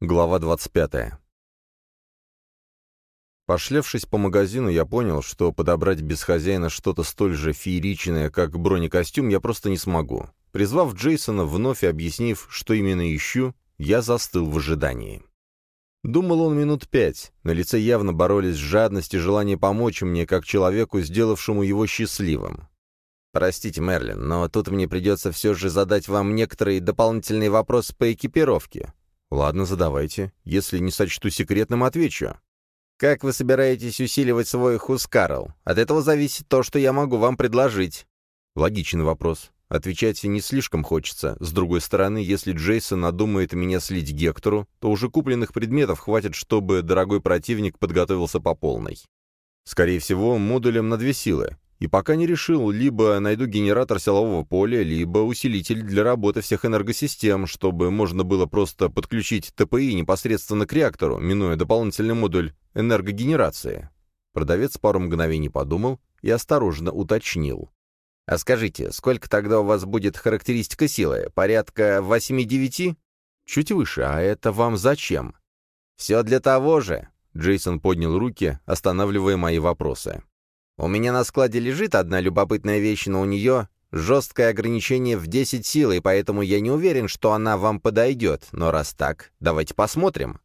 Глава 25. Пошлявшись по магазину, я понял, что подобрать без хозяина что-то столь же фееричное, как бронекостюм, я просто не смогу. Призвав Джейсона, вновь объяснив, что именно ищу, я застыл в ожидании. Думал он минут пять. На лице явно боролись жадность и желание помочь мне, как человеку, сделавшему его счастливым. «Простите, Мерлин, но тут мне придется все же задать вам некоторые дополнительные вопросы по экипировке». «Ладно, задавайте. Если не сочту секретным, отвечу». «Как вы собираетесь усиливать свой Хускарл? От этого зависит то, что я могу вам предложить». Логичный вопрос. Отвечать не слишком хочется. С другой стороны, если Джейсон надумает меня слить Гектору, то уже купленных предметов хватит, чтобы дорогой противник подготовился по полной. Скорее всего, модулем на две силы. И пока не решил, либо найду генератор силового поля, либо усилитель для работы всех энергосистем, чтобы можно было просто подключить ТПИ непосредственно к реактору, минуя дополнительный модуль энергогенерации. Продавец пару мгновений подумал и осторожно уточнил. «А скажите, сколько тогда у вас будет характеристика силы? Порядка 8-9?» «Чуть выше, а это вам зачем?» «Все для того же», — Джейсон поднял руки, останавливая мои вопросы. У меня на складе лежит одна любопытная вещь, но у нее жесткое ограничение в 10 сил, и поэтому я не уверен, что она вам подойдет. Но раз так, давайте посмотрим».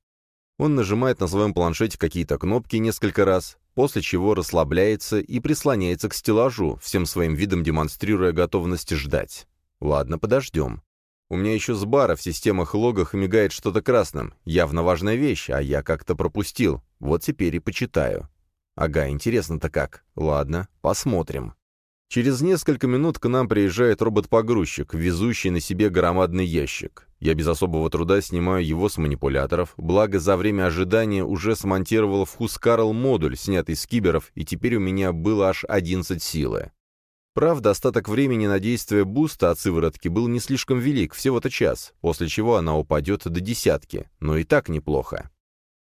Он нажимает на своем планшете какие-то кнопки несколько раз, после чего расслабляется и прислоняется к стеллажу, всем своим видом демонстрируя готовность ждать. «Ладно, подождем». У меня еще с бара в системах логах мигает что-то красным. Явно важная вещь, а я как-то пропустил. Вот теперь и почитаю. Ага, интересно-то как. Ладно, посмотрим. Через несколько минут к нам приезжает робот-погрузчик, везущий на себе громадный ящик. Я без особого труда снимаю его с манипуляторов, благо за время ожидания уже смонтировал в Хускарл модуль, снятый с киберов, и теперь у меня было аж 11 силы. Правда, остаток времени на действие буста от сыворотки был не слишком велик, всего-то час, после чего она упадет до десятки, но и так неплохо.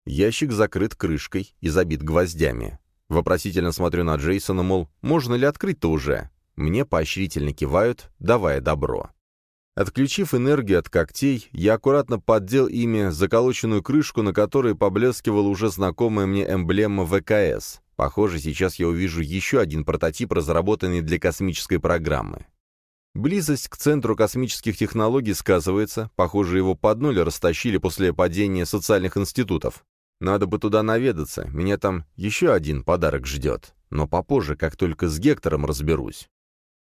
Ящик закрыт крышкой и забит гвоздями. Вопросительно смотрю на Джейсона, мол, можно ли открыть-то уже? Мне поощрительно кивают, давая добро. Отключив энергию от когтей, я аккуратно поддел ими заколоченную крышку, на которой поблескивала уже знакомая мне эмблема ВКС. Похоже, сейчас я увижу еще один прототип, разработанный для космической программы. Близость к центру космических технологий сказывается, похоже, его под ноль растащили после падения социальных институтов. Надо бы туда наведаться, меня там еще один подарок ждет, но попозже, как только с Гектором разберусь.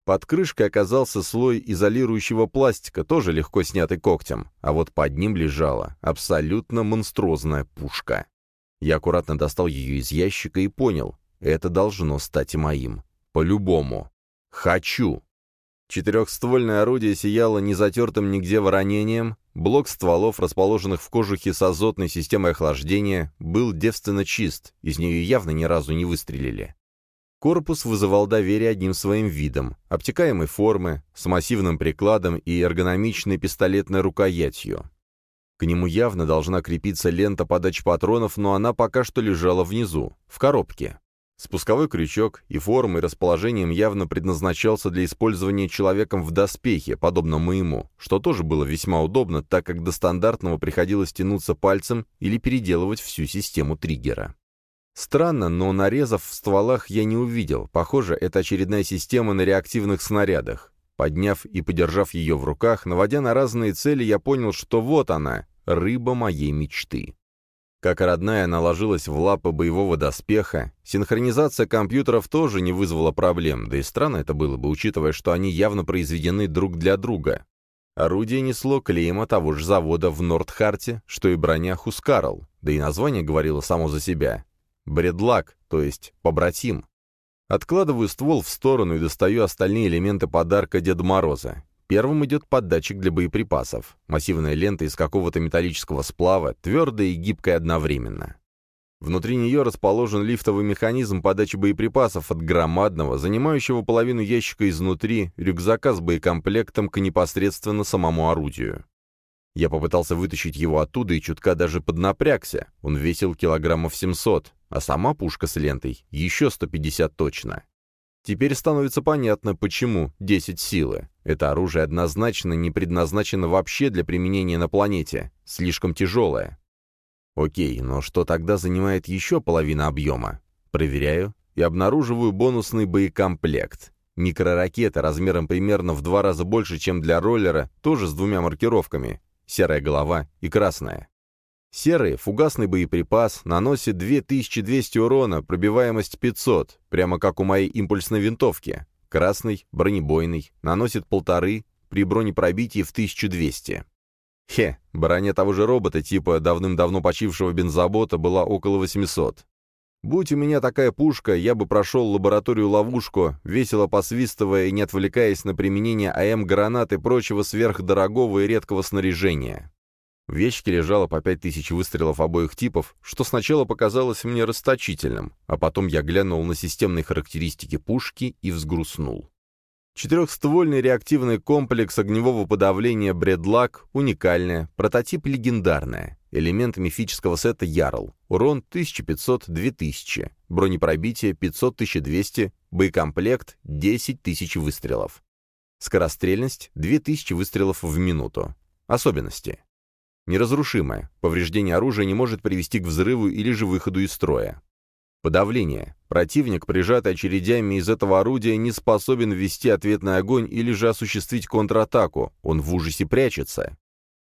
Под крышкой оказался слой изолирующего пластика, тоже легко снятый когтем, а вот под ним лежала абсолютно монструозная пушка. Я аккуратно достал ее из ящика и понял, это должно стать моим. По-любому. Хочу. Четырехствольное орудие сияло незатертым нигде воронением, блок стволов, расположенных в кожухе с азотной системой охлаждения, был девственно чист, из нее явно ни разу не выстрелили. Корпус вызывал доверие одним своим видом, обтекаемой формы, с массивным прикладом и эргономичной пистолетной рукоятью. К нему явно должна крепиться лента подачи патронов, но она пока что лежала внизу, в коробке. Спусковой крючок и формой, и расположением явно предназначался для использования человеком в доспехе, подобно моему, что тоже было весьма удобно, так как до стандартного приходилось тянуться пальцем или переделывать всю систему триггера. Странно, но нарезов в стволах я не увидел. Похоже, это очередная система на реактивных снарядах. Подняв и подержав ее в руках, наводя на разные цели, я понял, что вот она, рыба моей мечты. Как родная она ложилась в лапы боевого доспеха, синхронизация компьютеров тоже не вызвала проблем, да и странно это было бы, учитывая, что они явно произведены друг для друга. Орудие несло клейма того же завода в Нордхарте, что и броня Хускарл, да и название говорило само за себя. Бредлак, то есть побратим. Откладываю ствол в сторону и достаю остальные элементы подарка Деда Мороза. Первым идет поддатчик для боеприпасов. Массивная лента из какого-то металлического сплава, твердая и гибкая одновременно. Внутри нее расположен лифтовый механизм подачи боеприпасов от громадного, занимающего половину ящика изнутри, рюкзака с боекомплектом к непосредственно самому орудию. Я попытался вытащить его оттуда и чутка даже поднапрягся. Он весил килограммов 700, а сама пушка с лентой еще 150 точно. Теперь становится понятно, почему 10 силы. Это оружие однозначно не предназначено вообще для применения на планете. Слишком тяжелое. Окей, но что тогда занимает еще половина объема? Проверяю и обнаруживаю бонусный боекомплект. Микроракета размером примерно в два раза больше, чем для роллера, тоже с двумя маркировками. Серая голова и красная. Серый фугасный боеприпас наносит 2200 урона, пробиваемость 500, прямо как у моей импульсной винтовки. Красный, бронебойный, наносит полторы, при бронепробитии в 1200. Хе, броня того же робота типа давным-давно почившего бензобота была около 800. Будь у меня такая пушка, я бы прошел лабораторию-ловушку, весело посвистывая и не отвлекаясь на применение АМ-гранат и прочего сверхдорогого и редкого снаряжения. В ящике лежало по 5000 выстрелов обоих типов, что сначала показалось мне расточительным, а потом я глянул на системные характеристики пушки и взгрустнул. Четырехствольный реактивный комплекс огневого подавления «Бредлак» уникальная, прототип легендарная. Элемент мифического сета «Ярл». Урон 1500-2000. Бронепробитие 500-1200. Боекомплект 10 тысяч выстрелов. Скорострельность 2000 выстрелов в минуту. Особенности. Неразрушимое. Повреждение оружия не может привести к взрыву или же выходу из строя. Подавление. Противник, прижатый очередями из этого орудия, не способен ввести ответный огонь или же осуществить контратаку, он в ужасе прячется.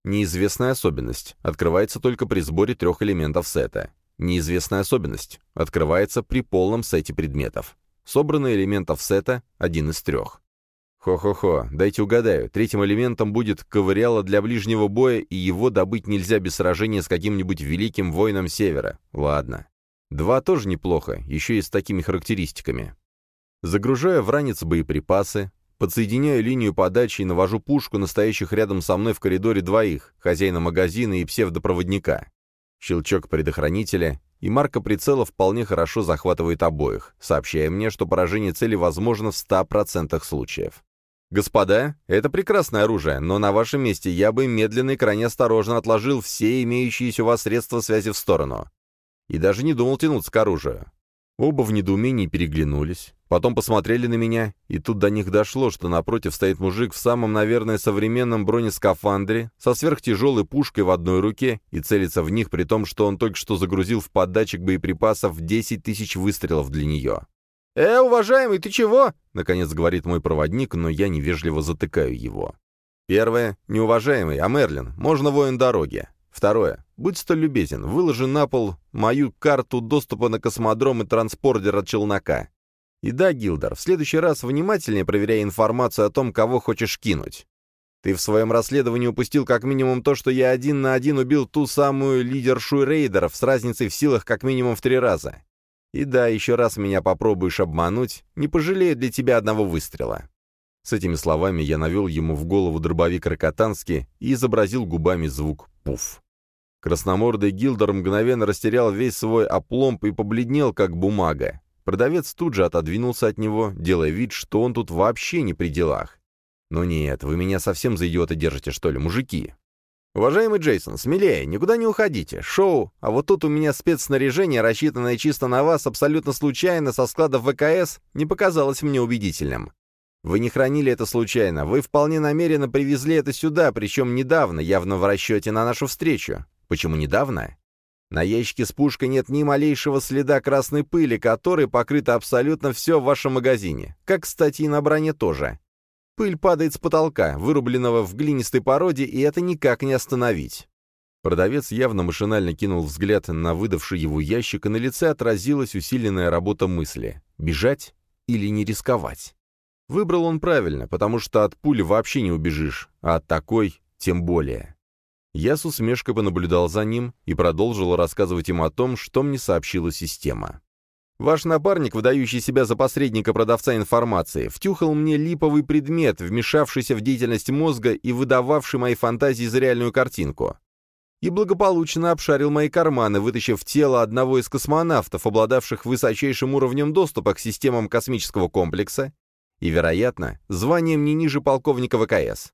Неизвестная особенность. Открывается только при сборе трех элементов сета. Неизвестная особенность. Открывается при полном сете предметов. Собранный элементов сета – один из трех. Хо-хо-хо, дайте угадаю, третьим элементом будет ковыряло для ближнего боя, и его добыть нельзя без сражения с каким-нибудь великим воином Севера. Ладно. Два тоже неплохо, еще и с такими характеристиками. Загружаю в ранец боеприпасы, подсоединяю линию подачи и навожу пушку настоящих рядом со мной в коридоре двоих, хозяина магазина и псевдопроводника. Щелчок предохранителя, и марка прицела вполне хорошо захватывает обоих, сообщая мне, что поражение цели возможно в 100% случаев. «Господа, это прекрасное оружие, но на вашем месте я бы медленно и крайне осторожно отложил все имеющиеся у вас средства связи в сторону и даже не думал тянуться к оружию. Оба в недоумении переглянулись, потом посмотрели на меня, и тут до них дошло, что напротив стоит мужик в самом, наверное, современном бронескафандре, со сверхтяжелой пушкой в одной руке и целится в них, при том, что он только что загрузил в поддатчик боеприпасов 10 тысяч выстрелов для нее. «Э, уважаемый, ты чего?» — наконец говорит мой проводник, но я невежливо затыкаю его. Первое — неуважаемый, а Мерлин, можно воин дороги. Второе. Будь столь любезен, выложи на пол мою карту доступа на космодром и транспортер от челнока. И да, Гилдер, в следующий раз внимательнее проверяй информацию о том, кого хочешь кинуть. Ты в своем расследовании упустил как минимум то, что я один на один убил ту самую лидершу рейдеров с разницей в силах как минимум в три раза. И да, еще раз меня попробуешь обмануть, не пожалею для тебя одного выстрела. С этими словами я навел ему в голову дробовик Рокотански и изобразил губами звук «пуф». Красномордый Гилдер мгновенно растерял весь свой опломб и побледнел, как бумага. Продавец тут же отодвинулся от него, делая вид, что он тут вообще не при делах. «Ну нет, вы меня совсем за идиота держите, что ли, мужики?» «Уважаемый Джейсон, смелее, никуда не уходите. Шоу, а вот тут у меня спецснаряжение, рассчитанное чисто на вас, абсолютно случайно, со складов ВКС, не показалось мне убедительным. Вы не хранили это случайно, вы вполне намеренно привезли это сюда, причем недавно, явно в расчете на нашу встречу. Почему недавно? На ящике с пушкой нет ни малейшего следа красной пыли, которой покрыто абсолютно все в вашем магазине. Как, кстати, и на броне тоже. Пыль падает с потолка, вырубленного в глинистой породе, и это никак не остановить. Продавец явно машинально кинул взгляд на выдавший его ящик, и на лице отразилась усиленная работа мысли. Бежать или не рисковать? Выбрал он правильно, потому что от пули вообще не убежишь, а от такой тем более. Я с усмешкой понаблюдал за ним и продолжил рассказывать им о том, что мне сообщила система. «Ваш напарник, выдающий себя за посредника продавца информации, втюхал мне липовый предмет, вмешавшийся в деятельность мозга и выдававший мои фантазии за реальную картинку. И благополучно обшарил мои карманы, вытащив тело одного из космонавтов, обладавших высочайшим уровнем доступа к системам космического комплекса и, вероятно, званием не ниже полковника ВКС.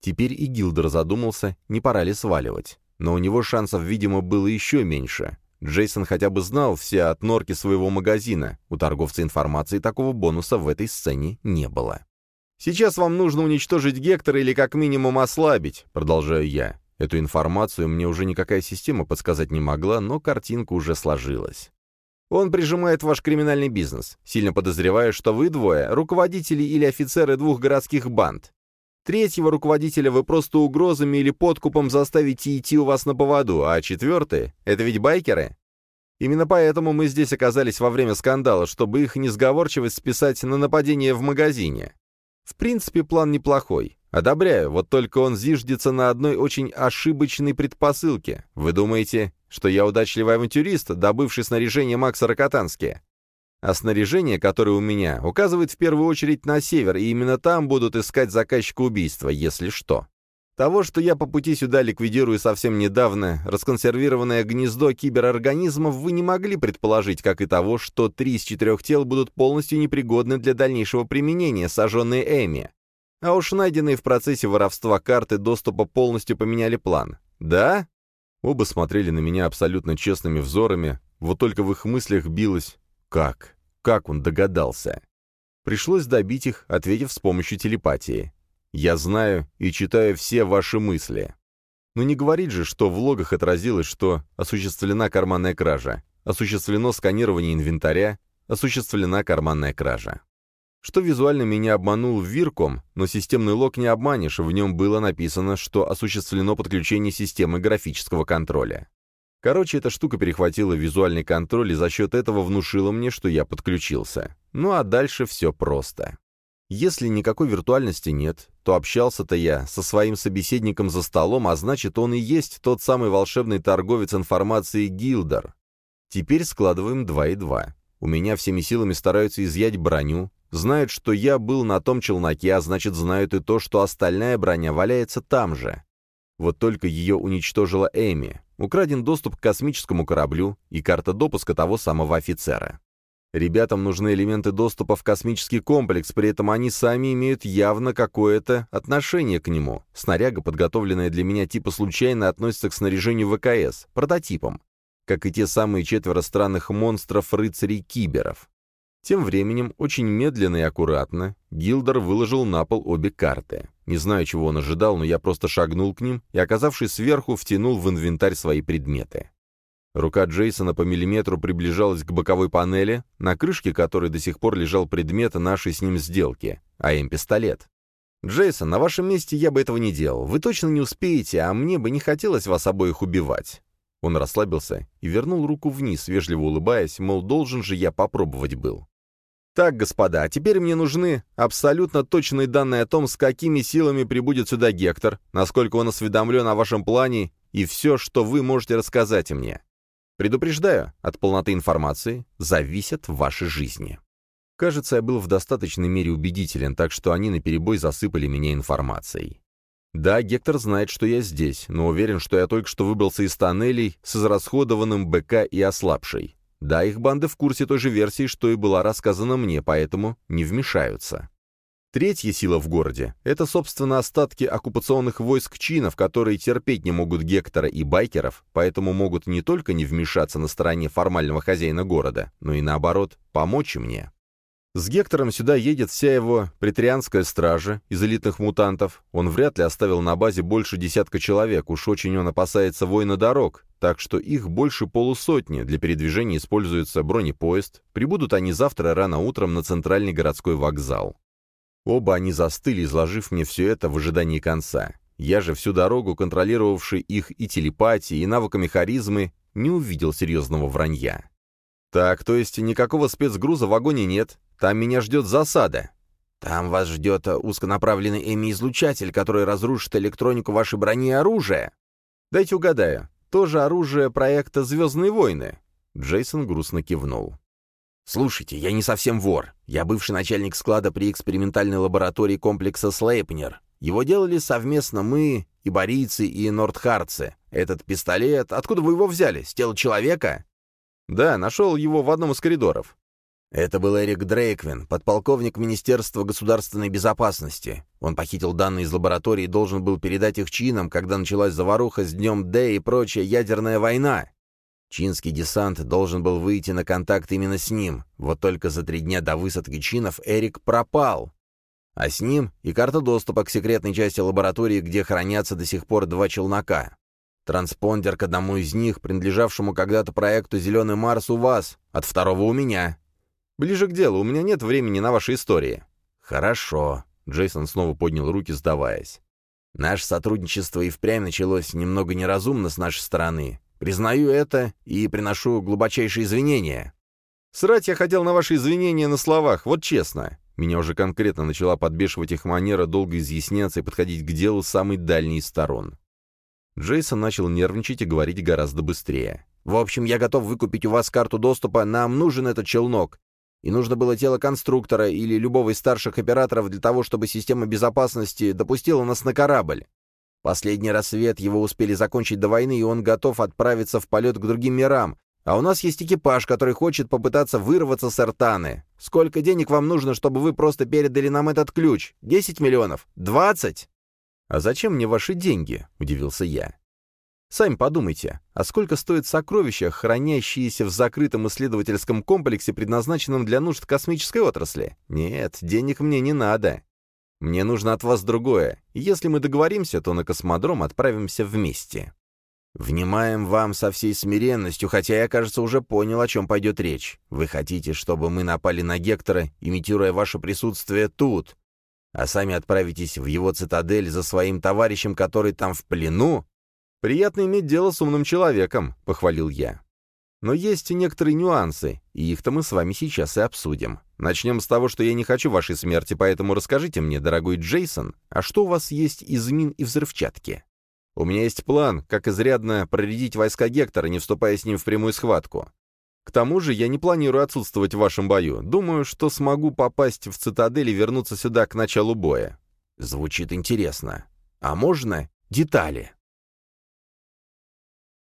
Теперь и Гилдер задумался, не пора ли сваливать. Но у него шансов, видимо, было еще меньше. Джейсон хотя бы знал все от норки своего магазина. У торговца информации такого бонуса в этой сцене не было. «Сейчас вам нужно уничтожить Гектора или как минимум ослабить», — продолжаю я. Эту информацию мне уже никакая система подсказать не могла, но картинка уже сложилась. Он прижимает ваш криминальный бизнес, сильно подозревая, что вы двое — руководители или офицеры двух городских банд. Третьего руководителя вы просто угрозами или подкупом заставите идти у вас на поводу, а четвертый — это ведь байкеры? Именно поэтому мы здесь оказались во время скандала, чтобы их несговорчивость списать на нападение в магазине. В принципе, план неплохой. Одобряю, вот только он зиждется на одной очень ошибочной предпосылке. Вы думаете, что я удачливый авантюрист, добывший снаряжение Макса Рокотански? А снаряжение, которое у меня, указывает в первую очередь на север, и именно там будут искать заказчика убийства, если что. Того, что я по пути сюда ликвидирую совсем недавно расконсервированное гнездо киберорганизмов, вы не могли предположить, как и того, что три из четырех тел будут полностью непригодны для дальнейшего применения, сожженные Эми. А уж найденные в процессе воровства карты доступа полностью поменяли план. Да? Оба смотрели на меня абсолютно честными взорами, вот только в их мыслях билось «как?». Как он догадался? Пришлось добить их, ответив с помощью телепатии. «Я знаю и читаю все ваши мысли». Но не говорить же, что в логах отразилось, что осуществлена карманная кража, осуществлено сканирование инвентаря, осуществлена карманная кража что визуально меня обманул Вирком, но системный лог не обманешь, в нем было написано, что осуществлено подключение системы графического контроля. Короче, эта штука перехватила визуальный контроль и за счет этого внушила мне, что я подключился. Ну а дальше все просто. Если никакой виртуальности нет, то общался-то я со своим собеседником за столом, а значит, он и есть тот самый волшебный торговец информацией Гилдер. Теперь складываем два и два. У меня всеми силами стараются изъять броню, Знают, что я был на том челноке, а значит, знают и то, что остальная броня валяется там же. Вот только ее уничтожила Эми. Украден доступ к космическому кораблю и карта допуска того самого офицера. Ребятам нужны элементы доступа в космический комплекс, при этом они сами имеют явно какое-то отношение к нему. Снаряга, подготовленная для меня типа случайно, относится к снаряжению ВКС, прототипам, как и те самые четверо странных монстров-рыцарей-киберов. Тем временем, очень медленно и аккуратно, Гилдер выложил на пол обе карты. Не знаю, чего он ожидал, но я просто шагнул к ним и, оказавшись сверху, втянул в инвентарь свои предметы. Рука Джейсона по миллиметру приближалась к боковой панели, на крышке которой до сих пор лежал предмет нашей с ним сделки, а им пистолет. «Джейсон, на вашем месте я бы этого не делал. Вы точно не успеете, а мне бы не хотелось вас обоих убивать». Он расслабился и вернул руку вниз, вежливо улыбаясь, мол, должен же я попробовать был. Так, господа, теперь мне нужны абсолютно точные данные о том, с какими силами прибудет сюда Гектор, насколько он осведомлен о вашем плане и все, что вы можете рассказать мне. Предупреждаю, от полноты информации зависят ваши жизни. Кажется, я был в достаточной мере убедителен, так что они наперебой засыпали меня информацией. Да, Гектор знает, что я здесь, но уверен, что я только что выбрался из тоннелей с израсходованным БК и ослабшей. Да, их банда в курсе той же версии, что и была рассказана мне, поэтому не вмешаются. Третья сила в городе — это, собственно, остатки оккупационных войск чинов, которые терпеть не могут Гектора и байкеров, поэтому могут не только не вмешаться на стороне формального хозяина города, но и, наоборот, помочь мне. С Гектором сюда едет вся его претарианская стража из элитных мутантов. Он вряд ли оставил на базе больше десятка человек, уж очень он опасается воина дорог, так что их больше полусотни, для передвижения используется бронепоезд. Прибудут они завтра рано утром на центральный городской вокзал. Оба они застыли, изложив мне все это в ожидании конца. Я же всю дорогу, контролировавший их и телепатией, и навыками харизмы, не увидел серьезного вранья. «Так, то есть никакого спецгруза в вагоне нет, там меня ждет засада. Там вас ждет э, узконаправленный эми-излучатель, который разрушит электронику вашей брони и оружия. Дайте угадаю, тоже оружие проекта «Звездные войны». Джейсон грустно кивнул. «Слушайте, я не совсем вор. Я бывший начальник склада при экспериментальной лаборатории комплекса Слейпнер. Его делали совместно мы, и борийцы, и нордхарцы. Этот пистолет... Откуда вы его взяли? С тела человека?» «Да, нашел его в одном из коридоров. Это был Эрик Дрейквин, подполковник Министерства государственной безопасности. Он похитил данные из лаборатории и должен был передать их чинам, когда началась заваруха с Днем Д и прочая ядерная война. Чинский десант должен был выйти на контакт именно с ним. Вот только за три дня до высадки чинов Эрик пропал. А с ним и карта доступа к секретной части лаборатории, где хранятся до сих пор два челнока. Транспондер к одному из них, принадлежавшему когда-то проекту «Зеленый Марс» у вас, от второго у меня. Ближе к делу, у меня нет времени на ваши истории. Хорошо. Джейсон снова поднял руки, сдаваясь. Наше сотрудничество и впрямь началось немного неразумно с нашей стороны. Признаю это и приношу глубочайшие извинения. Срать я хотел на ваши извинения на словах, вот честно. Меня уже конкретно начала подбешивать их манера долго изъясняться и подходить к делу с самой дальней из сторон. Джейсон начал нервничать и говорить гораздо быстрее. «В общем, я готов выкупить у вас карту доступа, нам нужен этот челнок. И нужно было тело конструктора или любого из старших операторов для того, чтобы система безопасности допустила нас на корабль. Последний рассвет его успели закончить до войны, и он готов отправиться в полет к другим мирам. А у нас есть экипаж, который хочет попытаться вырваться с Артаны. Сколько денег вам нужно, чтобы вы просто передали нам этот ключ? Десять миллионов? Двадцать?» «А зачем мне ваши деньги?» — удивился я. «Сами подумайте, а сколько стоят сокровища, хранящиеся в закрытом исследовательском комплексе, предназначенном для нужд космической отрасли? Нет, денег мне не надо. Мне нужно от вас другое. Если мы договоримся, то на космодром отправимся вместе». «Внимаем вам со всей смиренностью, хотя я, кажется, уже понял, о чем пойдет речь. Вы хотите, чтобы мы напали на Гектора, имитируя ваше присутствие тут, а сами отправитесь в его цитадель за своим товарищем, который там в плену? Приятно иметь дело с умным человеком, — похвалил я. Но есть некоторые нюансы, и их-то мы с вами сейчас и обсудим. Начнем с того, что я не хочу вашей смерти, поэтому расскажите мне, дорогой Джейсон, а что у вас есть из мин и взрывчатки? У меня есть план, как изрядно проредить войска Гектора, не вступая с ним в прямую схватку. К тому же я не планирую отсутствовать в вашем бою. Думаю, что смогу попасть в цитадель и вернуться сюда к началу боя. Звучит интересно. А можно детали?